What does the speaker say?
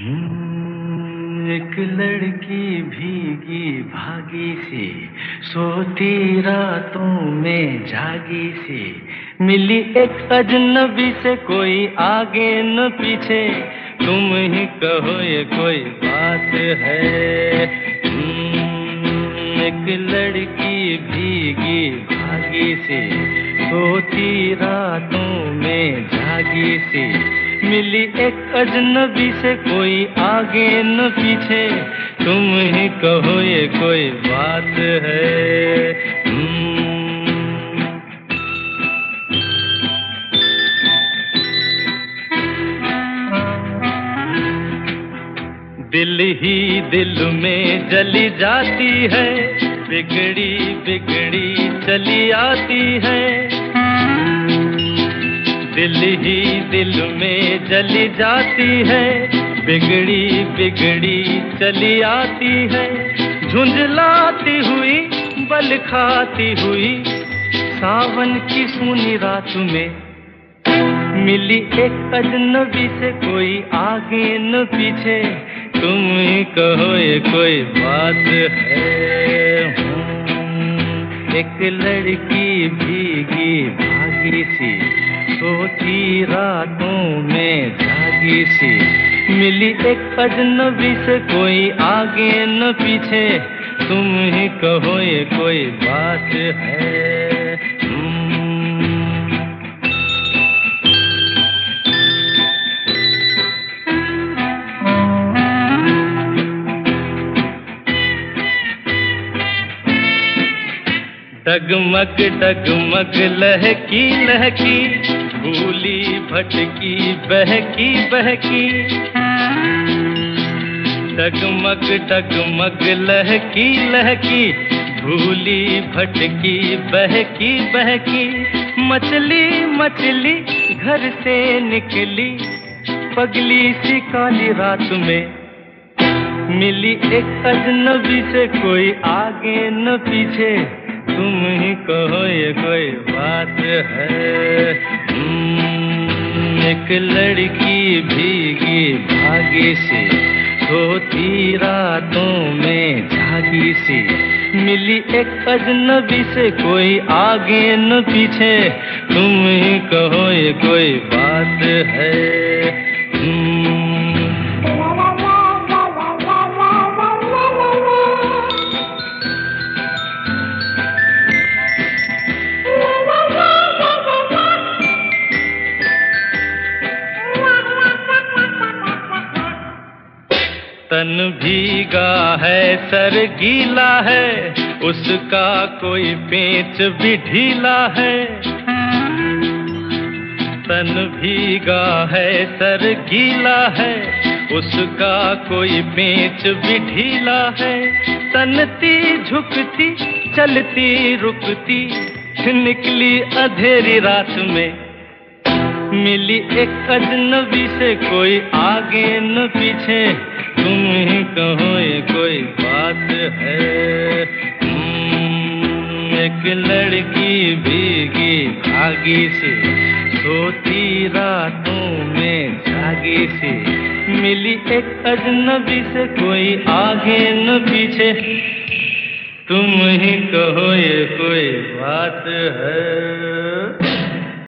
हम्म, एक लड़की भीगी भागी सी सोती रातों में जागी सी। मिली एक अजनबी से कोई आगे न पीछे। तुम ही कहो ये कोई बात है। हम्म, एक लड़की भीगी भागी सी सोती रातों में जागी सी। मिली एक अजनबी से कोई आगे न पीछे। तुम ही कहो ये कोई बात है। हम्म। दिल ही दिल में जली जाती है, बिगड़ी बिगड़ी चली आती है। दिल ही दिल में जली जाती है बिगड़ी बिगड़ी चली आती है। झुंझलाती हुई बल खाती हुई सावन की सुनी रात में। मिली एक अजनबी से कोई आगे न पीछे। तुम ही कहो ये कोई बात है? हम्म, एक लड़की भीगी भागी सी। सोती रातों में जागी सी। मिली एक अजनबी से कोई आगे न पीछे। तुम ही कहो ये कोई बात है। हम्म, डगमग डगमग लहकी लहकी। भूली भटकी, बहकी बहकी। डगमग डगमग, लहकी लहकी। भूली भटकी, बहकी बहकी। मछली मछली घर से निकली। पगली सी काली रात में मिली एक अजनबी से कोई आगे न पीछे। तुम ही कहो, ये कोई बात है। एक लड़की भीगी भागी सी होती रातों में जागी सी। मिली एक अजनबी से, कोई आगे न पीछे। तुम ही कहो, ये कोई बात है। तन भीगा है, सर गीला है, उसका कोई पेच भी ढीला है। तन भीगा है, सर गीला है, उसका कोई पेच भी ढीला है। तनती झुकती, चलती रुकती, निकली अधेरी रात में। मिली एक अजनबी से कोई आगे न पीछे। तुम ही कहो ये कोई बात है। हम्म, एक लड़की भीगी भागी सी सोती रातों में जागी से। मिली एक अजनबी से कोई आगे न पीछे। तुम ही कहो ये कोई बात है।